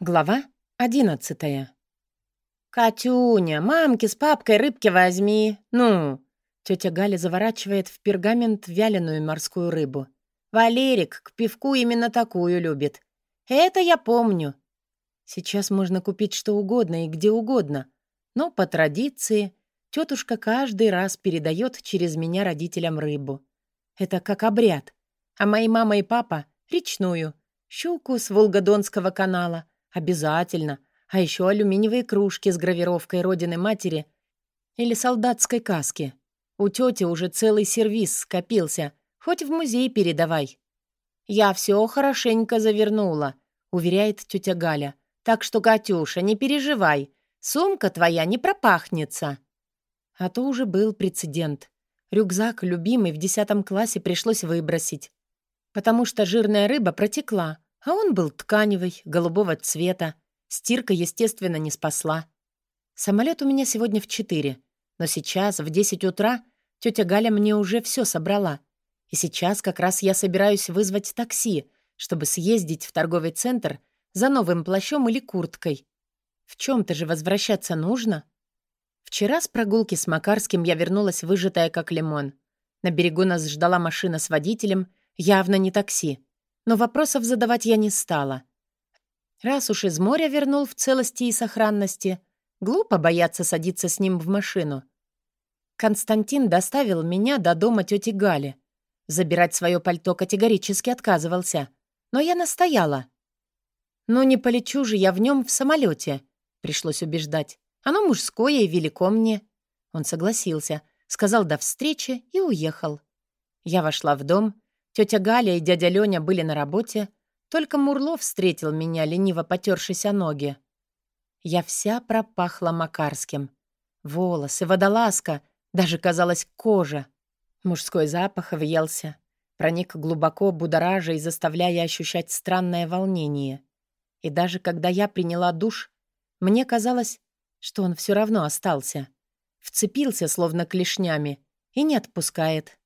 Глава одиннадцатая. «Катюня, мамки с папкой рыбки возьми. Ну!» Тетя Галя заворачивает в пергамент вяленую морскую рыбу. «Валерик к пивку именно такую любит. Это я помню». Сейчас можно купить что угодно и где угодно. Но по традиции тетушка каждый раз передает через меня родителям рыбу. Это как обряд. А мои мама и папа — речную, щуку с Волгодонского канала — Обязательно. А еще алюминиевые кружки с гравировкой Родины Матери или солдатской каски. У тети уже целый сервиз скопился. Хоть в музей передавай. «Я все хорошенько завернула», — уверяет тетя Галя. «Так что, Катюша, не переживай. Сумка твоя не пропахнется». А то уже был прецедент. Рюкзак, любимый, в десятом классе пришлось выбросить. Потому что жирная рыба протекла, а он был тканевый, голубого цвета. Стирка, естественно, не спасла. Самолет у меня сегодня в четыре, но сейчас, в десять утра, тетя Галя мне уже все собрала. И сейчас как раз я собираюсь вызвать такси, чтобы съездить в торговый центр за новым плащом или курткой. В чем-то же возвращаться нужно. Вчера с прогулки с Макарским я вернулась выжатая как лимон. На берегу нас ждала машина с водителем, явно не такси но вопросов задавать я не стала. Раз уж из моря вернул в целости и сохранности, глупо бояться садиться с ним в машину. Константин доставил меня до дома тети Гали. Забирать свое пальто категорически отказывался, но я настояла. «Ну не полечу же я в нем в самолете», — пришлось убеждать. «Оно мужское и велико мне». Он согласился, сказал «до встречи» и уехал. Я вошла в дом, Тетя Галя и дядя Леня были на работе, только Мурлов встретил меня, лениво потершись о ноги. Я вся пропахла Макарским. Волосы, водолазка, даже, казалось, кожа. Мужской запах въелся, проник глубоко, будоража и заставляя ощущать странное волнение. И даже когда я приняла душ, мне казалось, что он все равно остался. Вцепился, словно клешнями, и не отпускает.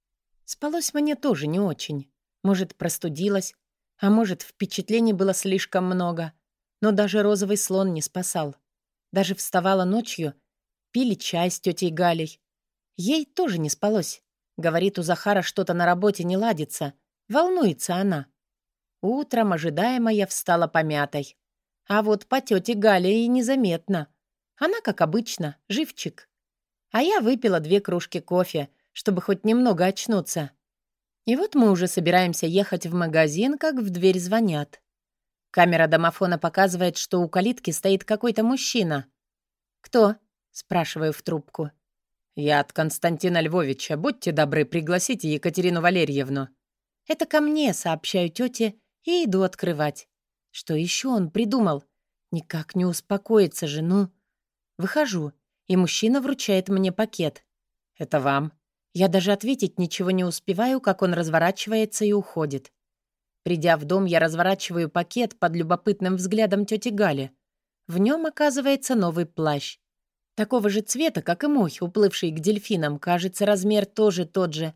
Спалось мне тоже не очень. Может, простудилась, а может, впечатлений было слишком много. Но даже розовый слон не спасал. Даже вставала ночью, пили чай с тетей Галей. Ей тоже не спалось. Говорит, у Захара что-то на работе не ладится. Волнуется она. Утром ожидаемо я встала помятой. А вот по тете Гале и незаметно. Она, как обычно, живчик. А я выпила две кружки кофе — чтобы хоть немного очнуться. И вот мы уже собираемся ехать в магазин, как в дверь звонят. Камера домофона показывает, что у калитки стоит какой-то мужчина. «Кто?» — спрашиваю в трубку. «Я от Константина Львовича. Будьте добры, пригласите Екатерину Валерьевну». «Это ко мне», — сообщаю тете, и иду открывать. Что еще он придумал? Никак не успокоится жену. Выхожу, и мужчина вручает мне пакет. «Это вам». Я даже ответить ничего не успеваю, как он разворачивается и уходит. Придя в дом, я разворачиваю пакет под любопытным взглядом тети Гали. В нем оказывается новый плащ. Такого же цвета, как и мой, уплывший к дельфинам. Кажется, размер тоже тот же.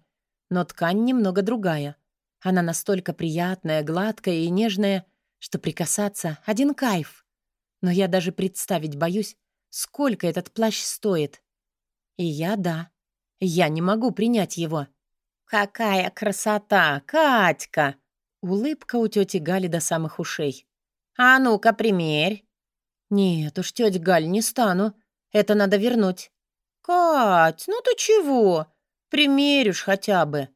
Но ткань немного другая. Она настолько приятная, гладкая и нежная, что прикасаться — один кайф. Но я даже представить боюсь, сколько этот плащ стоит. И я, да, я не могу принять его. «Какая красота, Катька!» Улыбка у тети Гали до самых ушей. «А ну-ка, примерь!» «Нет уж, тетя Галь, не стану. Это надо вернуть». «Кать, ну ты чего? Примеришь хотя бы».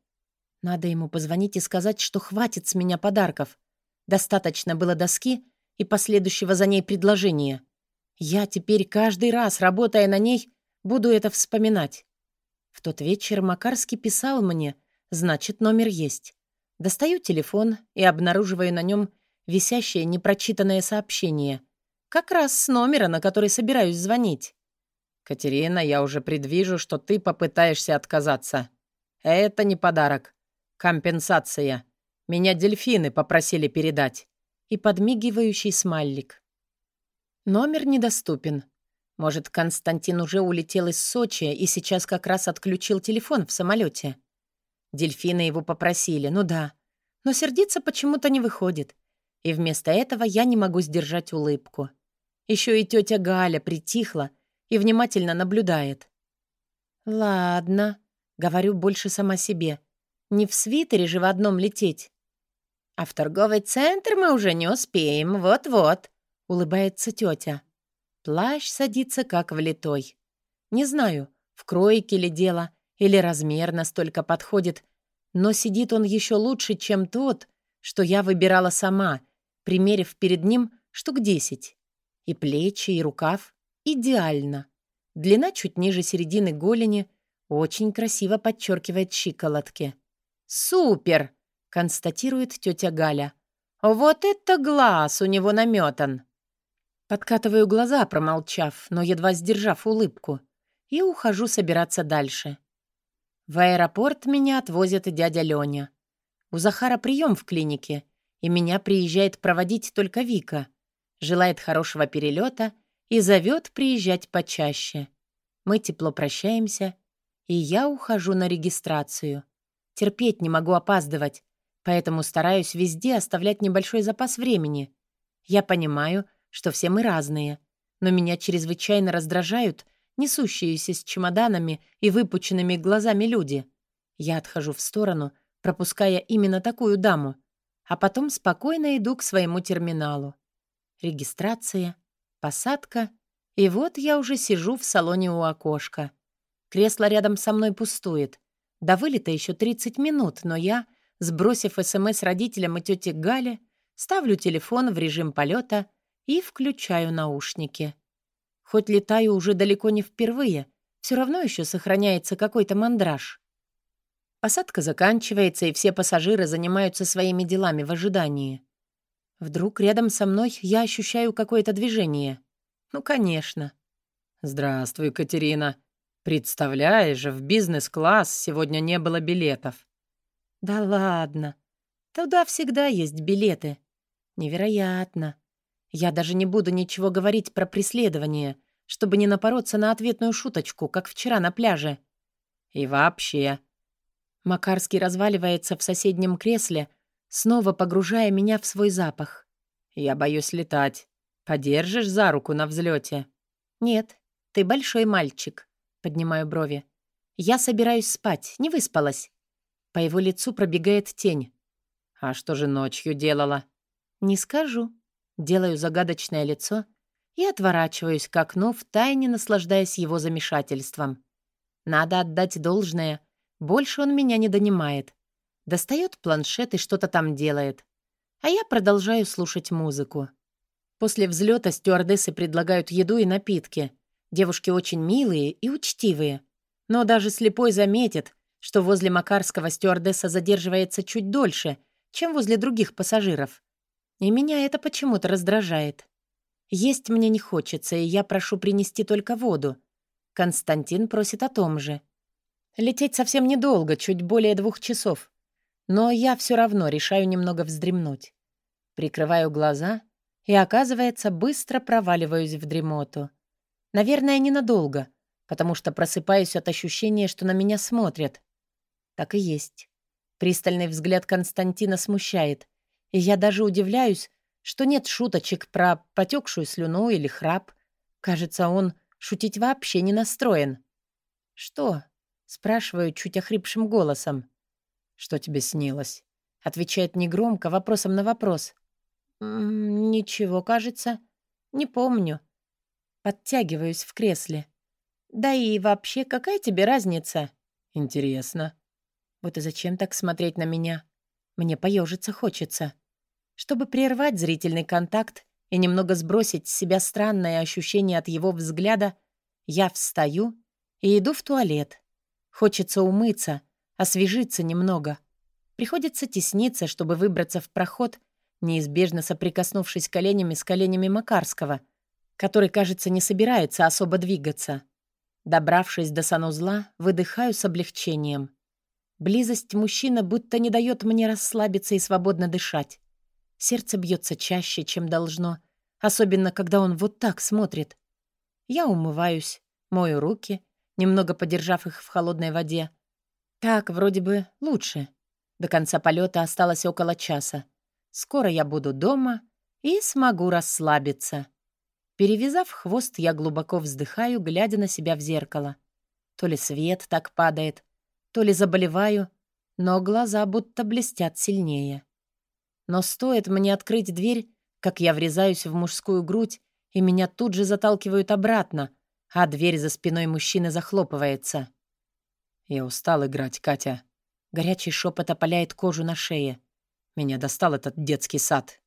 Надо ему позвонить и сказать, что хватит с меня подарков. Достаточно было доски и последующего за ней предложения. Я теперь каждый раз, работая на ней, буду это вспоминать. В тот вечер Макарский писал мне, значит, номер есть. Достаю телефон и обнаруживаю на нем висящее непрочитанное сообщение. Как раз с номера, на который собираюсь звонить. «Катерина, я уже предвижу, что ты попытаешься отказаться. Это не подарок. Компенсация. Меня дельфины попросили передать». И подмигивающий смайлик. Номер недоступен. Может, Константин уже улетел из Сочи и сейчас как раз отключил телефон в самолете. Дельфины его попросили, ну да. Но сердиться почему-то не выходит. И вместо этого я не могу сдержать улыбку. Еще и тетя Галя притихла и внимательно наблюдает. «Ладно», — говорю больше сама себе, — «не в свитере же в одном лететь». «А в торговый центр мы уже не успеем, вот-вот», — улыбается тетя. Плащ садится как влитой. Не знаю, в кройке ли дело, или размер настолько подходит, но сидит он еще лучше, чем тот, что я выбирала сама, примерив перед ним штук десять. И плечи, и рукав идеально. Длина чуть ниже середины голени, очень красиво подчеркивает щиколотки. «Супер!» — констатирует тетя Галя. «Вот это глаз у него наметан!» Подкатываю глаза, промолчав, но едва сдержав улыбку, и ухожу собираться дальше. В аэропорт меня отвозит дядя Лёня. У Захара прием в клинике, и меня приезжает проводить только Вика. Желает хорошего перелета и зовет приезжать почаще. Мы тепло прощаемся, и я ухожу на регистрацию. Терпеть не могу опаздывать, поэтому стараюсь везде оставлять небольшой запас времени. Я понимаю, что все мы разные, но меня чрезвычайно раздражают несущиеся с чемоданами и выпученными глазами люди. Я отхожу в сторону, пропуская именно такую даму, а потом спокойно иду к своему терминалу. Регистрация, посадка, и вот я уже сижу в салоне у окошка. Кресло рядом со мной пустует. До вылета еще 30 минут, но я, сбросив СМС родителям и тете Гале, ставлю телефон в режим полета и включаю наушники. Хоть летаю уже далеко не впервые, все равно еще сохраняется какой-то мандраж. Посадка заканчивается, и все пассажиры занимаются своими делами в ожидании. Вдруг рядом со мной я ощущаю какое-то движение. Ну, конечно. «Здравствуй, Катерина. Представляешь, в бизнес-класс сегодня не было билетов». «Да ладно. Туда всегда есть билеты. Невероятно. Я даже не буду ничего говорить про преследование, чтобы не напороться на ответную шуточку, как вчера на пляже. И вообще... Макарский разваливается в соседнем кресле, снова погружая меня в свой запах. «Я боюсь летать. Подержишь за руку на взлете? «Нет, ты большой мальчик», — поднимаю брови. «Я собираюсь спать, не выспалась». По его лицу пробегает тень. «А что же ночью делала?» «Не скажу», Делаю загадочное лицо и отворачиваюсь к окну, втайне наслаждаясь его замешательством. Надо отдать должное. Больше он меня не донимает. Достает планшет и что-то там делает. А я продолжаю слушать музыку. После взлета стюардессы предлагают еду и напитки. Девушки очень милые и учтивые. Но даже слепой заметит, что возле Макарского стюардесса задерживается чуть дольше, чем возле других пассажиров. И меня это почему-то раздражает. Есть мне не хочется, и я прошу принести только воду. Константин просит о том же. Лететь совсем недолго, чуть более двух часов. Но я все равно решаю немного вздремнуть. Прикрываю глаза и, оказывается, быстро проваливаюсь в дремоту. Наверное, ненадолго, потому что просыпаюсь от ощущения, что на меня смотрят. Так и есть. Пристальный взгляд Константина смущает, и я даже удивляюсь, что нет шуточек про потекшую слюну или храп. Кажется, он шутить вообще не настроен. «Что?» — спрашиваю чуть охрипшим голосом. «Что тебе снилось?» — отвечает негромко, вопросом на вопрос. «Ничего, кажется. Не помню». Подтягиваюсь в кресле. «Да и вообще, какая тебе разница?» «Интересно». Вот и зачем так смотреть на меня? Мне поежиться хочется. Чтобы прервать зрительный контакт и немного сбросить с себя странное ощущение от его взгляда, я встаю и иду в туалет. Хочется умыться, освежиться немного. Приходится тесниться, чтобы выбраться в проход, неизбежно соприкоснувшись коленями с коленями Макарского, который, кажется, не собирается особо двигаться. Добравшись до санузла, выдыхаю с облегчением. Близость мужчины будто не дает мне расслабиться и свободно дышать. Сердце бьется чаще, чем должно, особенно когда он вот так смотрит. Я умываюсь, мою руки, немного подержав их в холодной воде. Так, вроде бы, лучше. До конца полета осталось около часа. Скоро я буду дома и смогу расслабиться. Перевязав хвост, я глубоко вздыхаю, глядя на себя в зеркало. То ли свет так падает, то ли заболеваю, но глаза будто блестят сильнее. Но стоит мне открыть дверь, как я врезаюсь в мужскую грудь, и меня тут же заталкивают обратно, а дверь за спиной мужчины захлопывается. «Я устал играть, Катя». Горячий шепот опаляет кожу на шее. Меня достал этот детский сад.